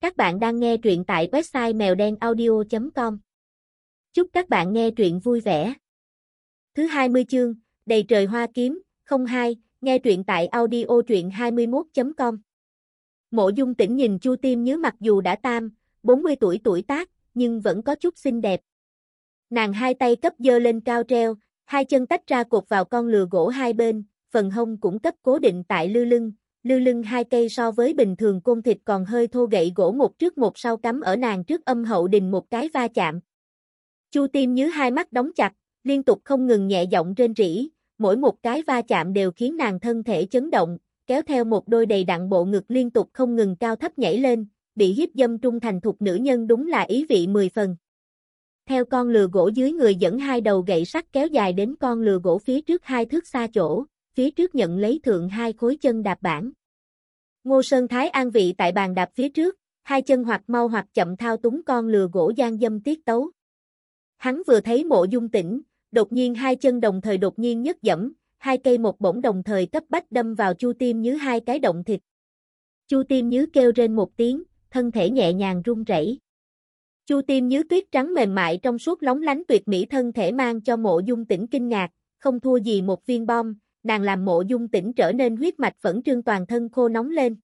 Các bạn đang nghe truyện tại website mèo đen audio.com. Chúc các bạn nghe truyện vui vẻ. Thứ 20 chương, đầy trời hoa kiếm, 02, nghe truyện tại audio truyện 21.com. Mộ dung tỉnh nhìn Chu Tiêm Nhớ mặc dù đã tam, 40 tuổi tuổi tác, nhưng vẫn có chút xinh đẹp. Nàng hai tay cấp dơ lên cao treo, hai chân tách ra cột vào con lừa gỗ hai bên, phần hông cũng cấp cố định tại lư lưng, lư lưng hai cây so với bình thường côn thịt còn hơi thô gậy gỗ một trước một sau cắm ở nàng trước âm hậu đình một cái va chạm. Chu tim nhớ hai mắt đóng chặt, liên tục không ngừng nhẹ giọng trên rỉ, mỗi một cái va chạm đều khiến nàng thân thể chấn động, kéo theo một đôi đầy đặn bộ ngực liên tục không ngừng cao thấp nhảy lên, bị hiếp dâm trung thành thuộc nữ nhân đúng là ý vị mười phần. Theo con lừa gỗ dưới người dẫn hai đầu gậy sắt kéo dài đến con lừa gỗ phía trước hai thước xa chỗ, phía trước nhận lấy thượng hai khối chân đạp bản. Ngô Sơn Thái an vị tại bàn đạp phía trước, hai chân hoặc mau hoặc chậm thao túng con lừa gỗ gian dâm tiết tấu. Hắn vừa thấy mộ dung tỉnh, đột nhiên hai chân đồng thời đột nhiên nhấc dẫm, hai cây một bổng đồng thời cấp bách đâm vào chu tim như hai cái động thịt. Chu tim như kêu trên một tiếng, thân thể nhẹ nhàng run rẩy. Chu tim như tuyết trắng mềm mại trong suốt lóng lánh tuyệt mỹ thân thể mang cho mộ dung tỉnh kinh ngạc, không thua gì một viên bom, nàng làm mộ dung tỉnh trở nên huyết mạch phẫn trương toàn thân khô nóng lên.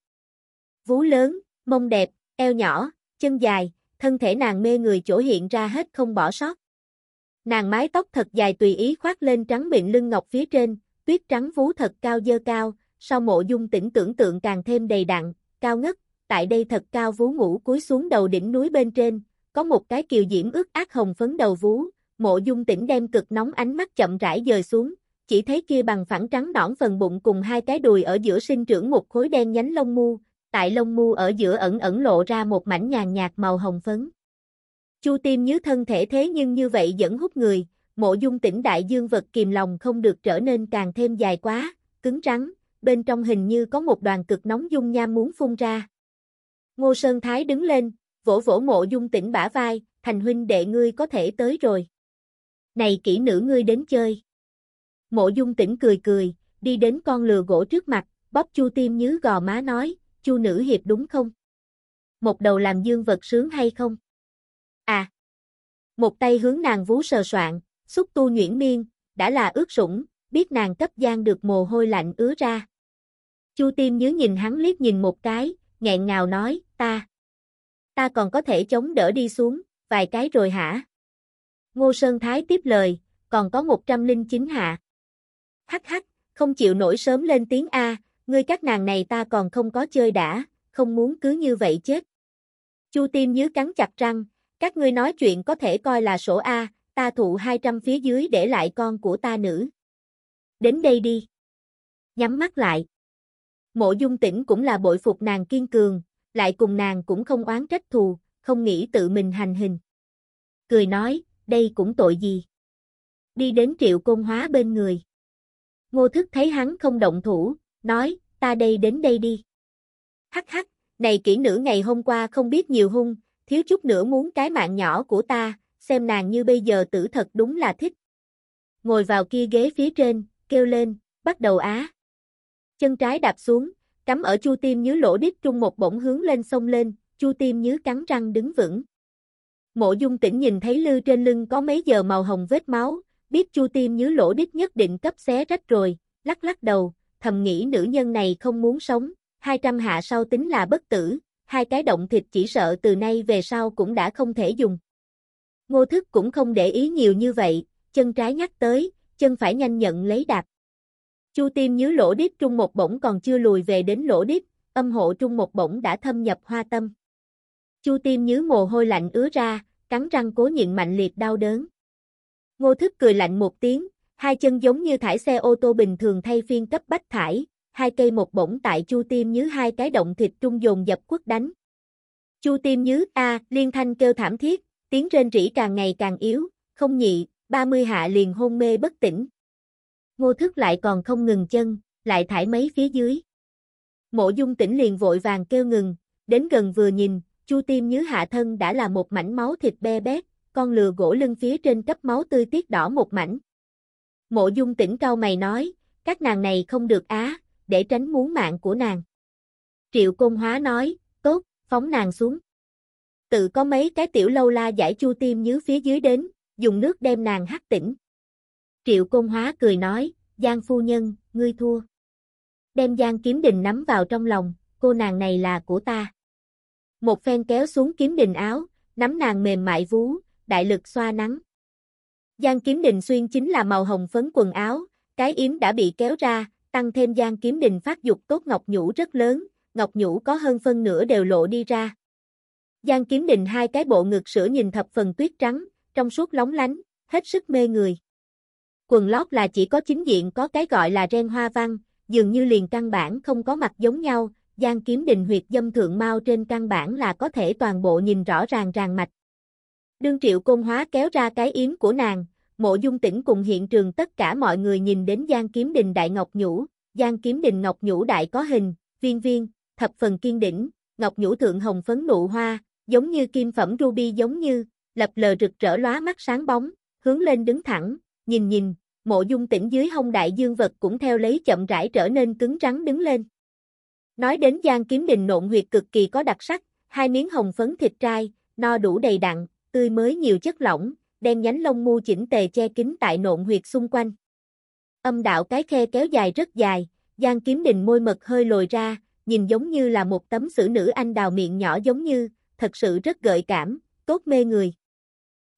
Vú lớn, mông đẹp, eo nhỏ, chân dài, thân thể nàng mê người chỗ hiện ra hết không bỏ sót. Nàng mái tóc thật dài tùy ý khoác lên trắng mịn lưng ngọc phía trên, tuyết trắng vú thật cao dơ cao, sau mộ dung tỉnh tưởng tượng càng thêm đầy đặn, cao ngất, tại đây thật cao vú ngủ cúi xuống đầu đỉnh núi bên trên, có một cái kiều diễm ướt ác hồng phấn đầu vú, mộ dung tỉnh đem cực nóng ánh mắt chậm rãi dời xuống, chỉ thấy kia bằng phẳng trắng nõn phần bụng cùng hai cái đùi ở giữa sinh trưởng một khối đen nhánh lông mu, tại lông mu ở giữa ẩn ẩn lộ ra một mảnh nhàn nhạt màu hồng phấn. Chu Tim nhớ thân thể thế nhưng như vậy vẫn hút người, mộ dung tỉnh đại dương vật kìm lòng không được trở nên càng thêm dài quá, cứng rắn bên trong hình như có một đoàn cực nóng dung nham muốn phun ra. Ngô Sơn Thái đứng lên, vỗ vỗ mộ dung tỉnh bả vai, thành huynh đệ ngươi có thể tới rồi. Này kỹ nữ ngươi đến chơi. Mộ dung tỉnh cười cười, đi đến con lừa gỗ trước mặt, bóp chu tim nhứ gò má nói, chu nữ hiệp đúng không? Một đầu làm dương vật sướng hay không? À! Một tay hướng nàng vú sờ soạn, xúc tu nhuyễn miên, đã là ướt sũng, biết nàng cấp gian được mồ hôi lạnh ứa ra. Chu tim nhớ nhìn hắn liếc nhìn một cái, nghẹn ngào nói, ta. Ta còn có thể chống đỡ đi xuống, vài cái rồi hả? Ngô Sơn Thái tiếp lời, còn có 109 hạ. Hắc hắc, không chịu nổi sớm lên tiếng A, ngươi các nàng này ta còn không có chơi đã, không muốn cứ như vậy chết. Chu Tim nhớ cắn chặt răng, các ngươi nói chuyện có thể coi là sổ A, ta thụ 200 phía dưới để lại con của ta nữ. Đến đây đi. Nhắm mắt lại. Mộ dung tỉnh cũng là bội phục nàng kiên cường, lại cùng nàng cũng không oán trách thù, không nghĩ tự mình hành hình. Cười nói, đây cũng tội gì. Đi đến triệu công hóa bên người. Ngô thức thấy hắn không động thủ, nói, ta đây đến đây đi. Hắc hắc, này kỹ nữ ngày hôm qua không biết nhiều hung, thiếu chút nữa muốn cái mạng nhỏ của ta, xem nàng như bây giờ tử thật đúng là thích. Ngồi vào kia ghế phía trên, kêu lên, bắt đầu á. Chân trái đạp xuống, cắm ở chu tim nhứ lỗ đít trung một bổng hướng lên sông lên, chu tim nhứ cắn răng đứng vững. Mộ dung tỉnh nhìn thấy lư trên lưng có mấy giờ màu hồng vết máu, biết chu tim nhứ lỗ đít nhất định cấp xé rách rồi, lắc lắc đầu, thầm nghĩ nữ nhân này không muốn sống, 200 hạ sau tính là bất tử, hai cái động thịt chỉ sợ từ nay về sau cũng đã không thể dùng. Ngô thức cũng không để ý nhiều như vậy, chân trái nhắc tới, chân phải nhanh nhận lấy đạp. Chu tim nhớ lỗ đít trung một bổng còn chưa lùi về đến lỗ đít, âm hộ trung một bổng đã thâm nhập hoa tâm. Chu tim nhớ mồ hôi lạnh ứa ra, cắn răng cố nhịn mạnh liệt đau đớn. Ngô thức cười lạnh một tiếng, hai chân giống như thải xe ô tô bình thường thay phiên cấp bách thải, hai cây một bổng tại chu tim nhứ hai cái động thịt trung dồn dập quất đánh. Chu tim nhứ A, liên thanh kêu thảm thiết, tiếng rên rỉ càng ngày càng yếu, không nhị, 30 hạ liền hôn mê bất tỉnh. Ngô thức lại còn không ngừng chân, lại thải mấy phía dưới. Mộ dung tỉnh liền vội vàng kêu ngừng, đến gần vừa nhìn, chu tim nhứ hạ thân đã là một mảnh máu thịt be bét, con lừa gỗ lưng phía trên cấp máu tươi tiết đỏ một mảnh. Mộ dung tỉnh cao mày nói, các nàng này không được á, để tránh muốn mạng của nàng. Triệu Công Hóa nói, tốt, phóng nàng xuống. Tự có mấy cái tiểu lâu la giải chu tim nhứ phía dưới đến, dùng nước đem nàng hắt tỉnh. Triệu Công Hóa cười nói, Giang phu nhân, ngươi thua. Đem Giang kiếm đình nắm vào trong lòng, cô nàng này là của ta. Một phen kéo xuống kiếm đình áo, nắm nàng mềm mại vú, đại lực xoa nắng. Giang kiếm đình xuyên chính là màu hồng phấn quần áo, cái yếm đã bị kéo ra, tăng thêm Giang kiếm đình phát dục tốt ngọc nhũ rất lớn, ngọc nhũ có hơn phân nửa đều lộ đi ra. Giang kiếm đình hai cái bộ ngực sữa nhìn thập phần tuyết trắng, trong suốt lóng lánh, hết sức mê người. Quần lót là chỉ có chính diện có cái gọi là ren hoa văn, dường như liền căn bản không có mặt giống nhau, Giang kiếm đình huyệt dâm thượng mau trên căn bản là có thể toàn bộ nhìn rõ ràng ràng mạch. Đương triệu công hóa kéo ra cái yếm của nàng, mộ dung tỉnh cùng hiện trường tất cả mọi người nhìn đến Giang kiếm đình đại ngọc nhũ, Giang kiếm đình ngọc nhũ đại có hình, viên viên, thập phần kiên đỉnh, ngọc nhũ thượng hồng phấn nụ hoa, giống như kim phẩm ruby giống như, lập lờ rực rỡ lóa mắt sáng bóng, hướng lên đứng thẳng, nhìn nhìn, mộ dung tỉnh dưới hông đại dương vật cũng theo lấy chậm rãi trở nên cứng rắn đứng lên. Nói đến Giang Kiếm Đình nộn huyệt cực kỳ có đặc sắc, hai miếng hồng phấn thịt trai, no đủ đầy đặn, tươi mới nhiều chất lỏng, đen nhánh lông mu chỉnh tề che kín tại nộn huyệt xung quanh. Âm đạo cái khe kéo dài rất dài, Giang Kiếm Đình môi mật hơi lồi ra, nhìn giống như là một tấm sử nữ anh đào miệng nhỏ giống như, thật sự rất gợi cảm, tốt mê người.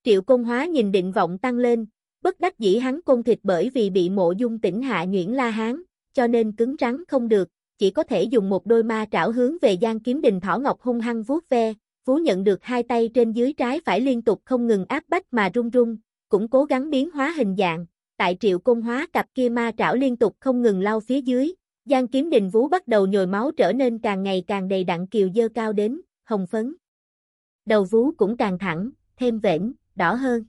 Triệu Công Hóa nhìn định vọng tăng lên, bất đắc dĩ hắn côn thịt bởi vì bị mộ dung tỉnh hạ nhuyễn la hán, cho nên cứng rắn không được, chỉ có thể dùng một đôi ma trảo hướng về Giang Kiếm Đình Thỏ Ngọc hung hăng vuốt ve, Phú nhận được hai tay trên dưới trái phải liên tục không ngừng áp bách mà rung rung, cũng cố gắng biến hóa hình dạng, tại triệu công hóa cặp kia ma trảo liên tục không ngừng lao phía dưới, Giang Kiếm Đình Vú bắt đầu nhồi máu trở nên càng ngày càng đầy đặn kiều dơ cao đến, hồng phấn. Đầu vú cũng càng thẳng, thêm vẻn, đỏ hơn.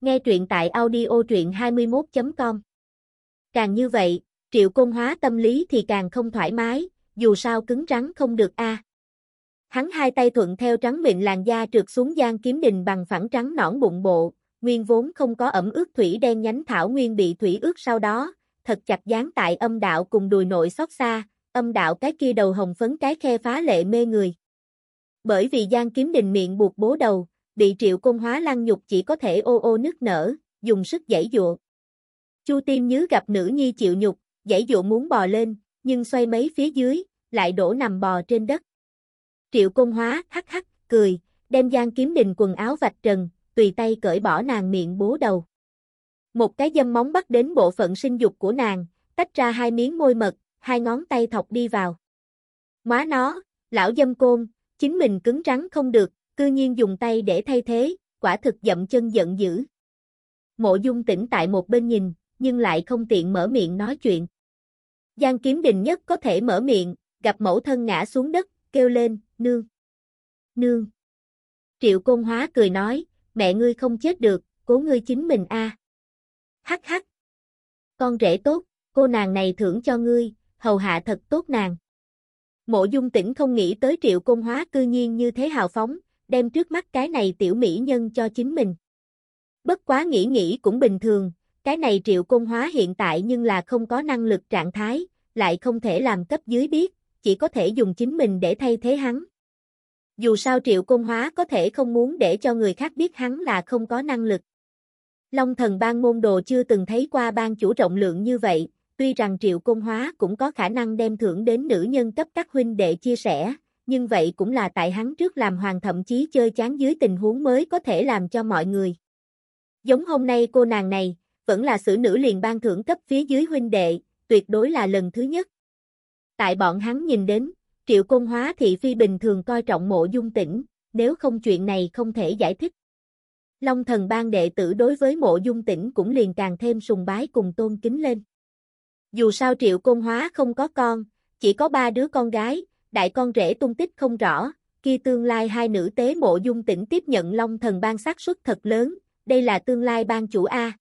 Nghe truyện tại audio truyện 21.com. Càng như vậy, triệu công hóa tâm lý thì càng không thoải mái, dù sao cứng rắn không được a. Hắn hai tay thuận theo trắng mịn làn da trượt xuống gian kiếm đình bằng phẳng trắng nõn bụng bộ, nguyên vốn không có ẩm ướt thủy đen nhánh thảo nguyên bị thủy ướt sau đó, thật chặt dán tại âm đạo cùng đùi nội xót xa, âm đạo cái kia đầu hồng phấn cái khe phá lệ mê người. Bởi vì gian Kiếm Đình miệng buộc bố đầu, bị triệu công hóa lăng nhục chỉ có thể ô ô nức nở, dùng sức giãy dụa. Chu Tiêm nhứ gặp nữ nhi chịu nhục, giãy dụa muốn bò lên, nhưng xoay mấy phía dưới, lại đổ nằm bò trên đất. Triệu công hóa hắc hắc, cười, đem Giang Kiếm Đình quần áo vạch trần, tùy tay cởi bỏ nàng miệng bố đầu. Một cái dâm móng bắt đến bộ phận sinh dục của nàng, tách ra hai miếng môi mật, hai ngón tay thọc đi vào. Móa nó, lão dâm côn, chính mình cứng rắn không được, cư nhiên dùng tay để thay thế, quả thực dậm chân giận dữ. Mộ dung tỉnh tại một bên nhìn, nhưng lại không tiện mở miệng nói chuyện. Giang kiếm đình nhất có thể mở miệng, gặp mẫu thân ngã xuống đất, kêu lên, nương. Nương. Triệu Côn Hóa cười nói, mẹ ngươi không chết được, cố ngươi chính mình a. Hắc hắc. Con rể tốt, cô nàng này thưởng cho ngươi, hầu hạ thật tốt nàng. Mộ dung tĩnh không nghĩ tới triệu Côn Hóa cư nhiên như thế hào phóng, đem trước mắt cái này tiểu mỹ nhân cho chính mình. Bất quá nghĩ nghĩ cũng bình thường, cái này triệu Côn Hóa hiện tại nhưng là không có năng lực trạng thái, lại không thể làm cấp dưới biết, chỉ có thể dùng chính mình để thay thế hắn. Dù sao triệu công hóa có thể không muốn để cho người khác biết hắn là không có năng lực. Long thần ban môn đồ chưa từng thấy qua ban chủ rộng lượng như vậy, tuy rằng triệu công hóa cũng có khả năng đem thưởng đến nữ nhân cấp các huynh đệ chia sẻ, nhưng vậy cũng là tại hắn trước làm hoàng thậm chí chơi chán dưới tình huống mới có thể làm cho mọi người. Giống hôm nay cô nàng này, vẫn là xử nữ liền ban thưởng cấp phía dưới huynh đệ, tuyệt đối là lần thứ nhất. Tại bọn hắn nhìn đến, triệu công hóa thị phi bình thường coi trọng mộ dung tỉnh, nếu không chuyện này không thể giải thích. Long thần ban đệ tử đối với mộ dung tỉnh cũng liền càng thêm sùng bái cùng tôn kính lên. Dù sao triệu công hóa không có con, chỉ có ba đứa con gái, đại con rể tung tích không rõ, khi tương lai hai nữ tế mộ dung tỉnh tiếp nhận long thần ban xác suất thật lớn, đây là tương lai ban chủ A.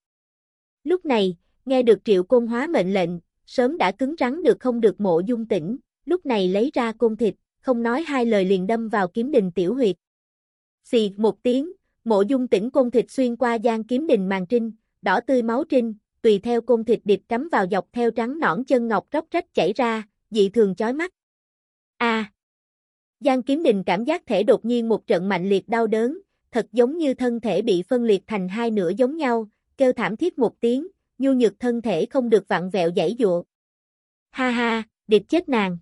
Lúc này, nghe được triệu công hóa mệnh lệnh, sớm đã cứng rắn được không được mộ dung tỉnh, lúc này lấy ra côn thịt, không nói hai lời liền đâm vào kiếm đình tiểu huyệt. Xì một tiếng, mộ dung tỉnh côn thịt xuyên qua gian kiếm đình màn trinh, đỏ tươi máu trinh, tùy theo côn thịt điệp cắm vào dọc theo trắng nõn chân ngọc róc rách chảy ra, dị thường chói mắt. A. À. Giang Kiếm Đình cảm giác thể đột nhiên một trận mạnh liệt đau đớn, thật giống như thân thể bị phân liệt thành hai nửa giống nhau, kêu thảm thiết một tiếng, nhu nhược thân thể không được vặn vẹo dãy dụa. Ha ha, điệp chết nàng.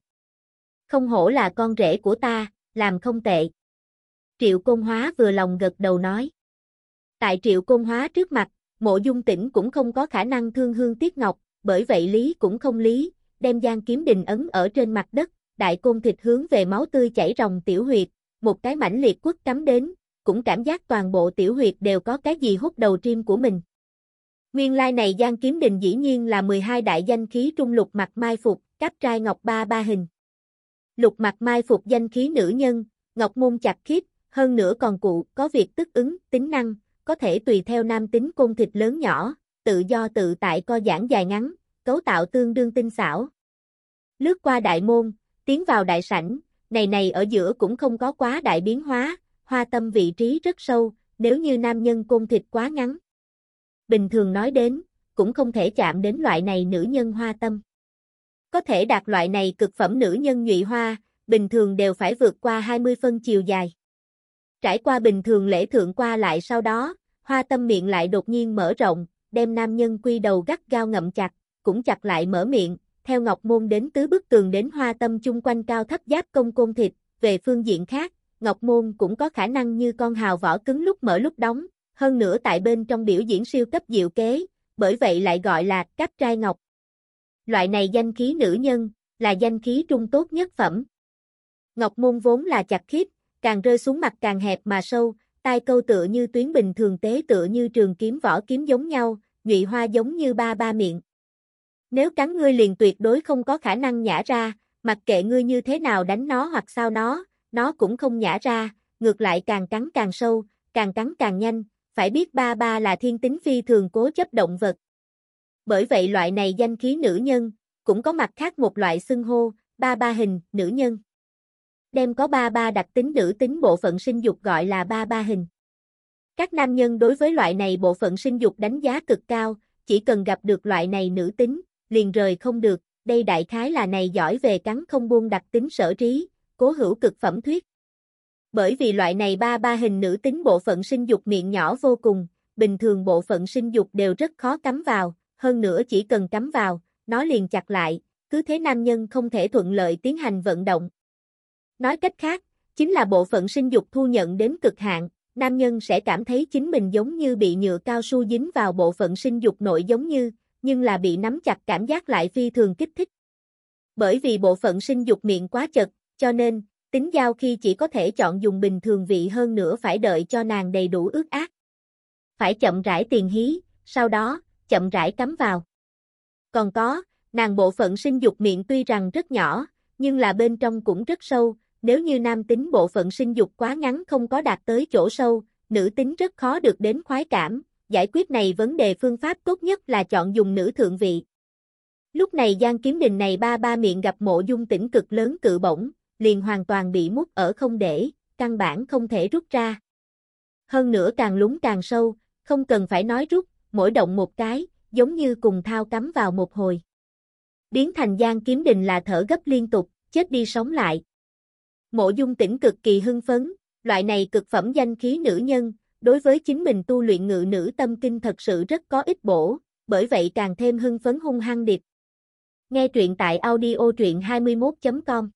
Không hổ là con rể của ta, làm không tệ. Triệu Côn Hóa vừa lòng gật đầu nói. Tại Triệu Côn Hóa trước mặt, mộ dung tỉnh cũng không có khả năng thương hương tiếc ngọc, bởi vậy Lý cũng không lý, đem Giang Kiếm Đình ấn ở trên mặt đất, đại côn thịt hướng về máu tươi chảy ròng tiểu huyệt, một cái mảnh liệt quất cắm đến, cũng cảm giác toàn bộ tiểu huyệt đều có cái gì hút đầu tim của mình. Nguyên lai này Giang Kiếm Đình dĩ nhiên là 12 đại danh khí trung lục mặt mai phục, cáp trai ngọc ba ba hình. Lục mặt mai phục danh khí nữ nhân, ngọc môn chặt khiết, hơn nữa còn cụ, có việc tức ứng, tính năng, có thể tùy theo nam tính côn thịt lớn nhỏ, tự do tự tại co giãn dài ngắn, cấu tạo tương đương tinh xảo. Lướt qua đại môn, tiến vào đại sảnh, này này ở giữa cũng không có quá đại biến hóa, hoa tâm vị trí rất sâu, nếu như nam nhân côn thịt quá ngắn. Bình thường nói đến, cũng không thể chạm đến loại này nữ nhân hoa tâm. Có thể đạt loại này cực phẩm nữ nhân nhụy hoa, bình thường đều phải vượt qua 20 phân chiều dài. Trải qua bình thường lễ thượng qua lại sau đó, hoa tâm miệng lại đột nhiên mở rộng, đem nam nhân quy đầu gắt gao ngậm chặt, cũng chặt lại mở miệng, theo Ngọc Môn đến tứ bức tường đến hoa tâm chung quanh cao thấp giáp công côn thịt, về phương diện khác, Ngọc Môn cũng có khả năng như con hào vỏ cứng lúc mở lúc đóng, hơn nữa tại bên trong biểu diễn siêu cấp diệu kế, bởi vậy lại gọi là cáp trai ngọc. Loại này danh khí nữ nhân, là danh khí trung tốt nhất phẩm. Ngọc Môn vốn là chặt khít, càng rơi xuống mặt càng hẹp mà sâu, tai câu tựa như tuyến bình thường tế tựa như trường kiếm vỏ kiếm giống nhau, nhụy hoa giống như ba ba miệng. Nếu cắn ngươi liền tuyệt đối không có khả năng nhả ra, mặc kệ ngươi như thế nào đánh nó hoặc sao nó, nó cũng không nhả ra, ngược lại càng cắn càng sâu, càng cắn càng nhanh, phải biết ba ba là thiên tính phi thường cố chấp động vật. Bởi vậy loại này danh khí nữ nhân, cũng có mặt khác một loại xưng hô, ba ba hình, nữ nhân. Đem có ba ba đặc tính nữ tính bộ phận sinh dục gọi là ba ba hình. Các nam nhân đối với loại này bộ phận sinh dục đánh giá cực cao, chỉ cần gặp được loại này nữ tính, liền rời không được, đây đại khái là này giỏi về cắn không buông đặc tính sở trí, cố hữu cực phẩm thuyết. Bởi vì loại này ba ba hình nữ tính bộ phận sinh dục miệng nhỏ vô cùng, bình thường bộ phận sinh dục đều rất khó cắm vào, hơn nữa chỉ cần cắm vào, nó liền chặt lại, cứ thế nam nhân không thể thuận lợi tiến hành vận động. Nói cách khác, chính là bộ phận sinh dục thu nhận đến cực hạn, nam nhân sẽ cảm thấy chính mình giống như bị nhựa cao su dính vào bộ phận sinh dục nội giống như, nhưng là bị nắm chặt cảm giác lại phi thường kích thích. Bởi vì bộ phận sinh dục miệng quá chật, cho nên, tính giao khi chỉ có thể chọn dùng bình thường vị hơn nữa phải đợi cho nàng đầy đủ ướt át. Phải chậm rãi tiền hí, sau đó, chậm rãi cắm vào. Còn có, nàng bộ phận sinh dục miệng tuy rằng rất nhỏ, nhưng là bên trong cũng rất sâu, nếu như nam tính bộ phận sinh dục quá ngắn không có đạt tới chỗ sâu, nữ tính rất khó được đến khoái cảm, giải quyết này vấn đề phương pháp tốt nhất là chọn dùng nữ thượng vị. Lúc này Giang Kiếm Đình này ba ba miệng gặp mộ dung tỉnh cực lớn cự bổng, liền hoàn toàn bị mút ở không để, căn bản không thể rút ra. Hơn nữa càng lúng càng sâu, không cần phải nói rút, mỗi động một cái, giống như cùng thao cắm vào một hồi. Biến thành Giang Kiếm Đình là thở gấp liên tục, chết đi sống lại. Mộ dung tỉnh cực kỳ hưng phấn, loại này cực phẩm danh khí nữ nhân, đối với chính mình tu luyện ngự nữ tâm kinh thật sự rất có ích bổ, bởi vậy càng thêm hưng phấn hung hăng điệp. Nghe truyện tại audio truyện 21.com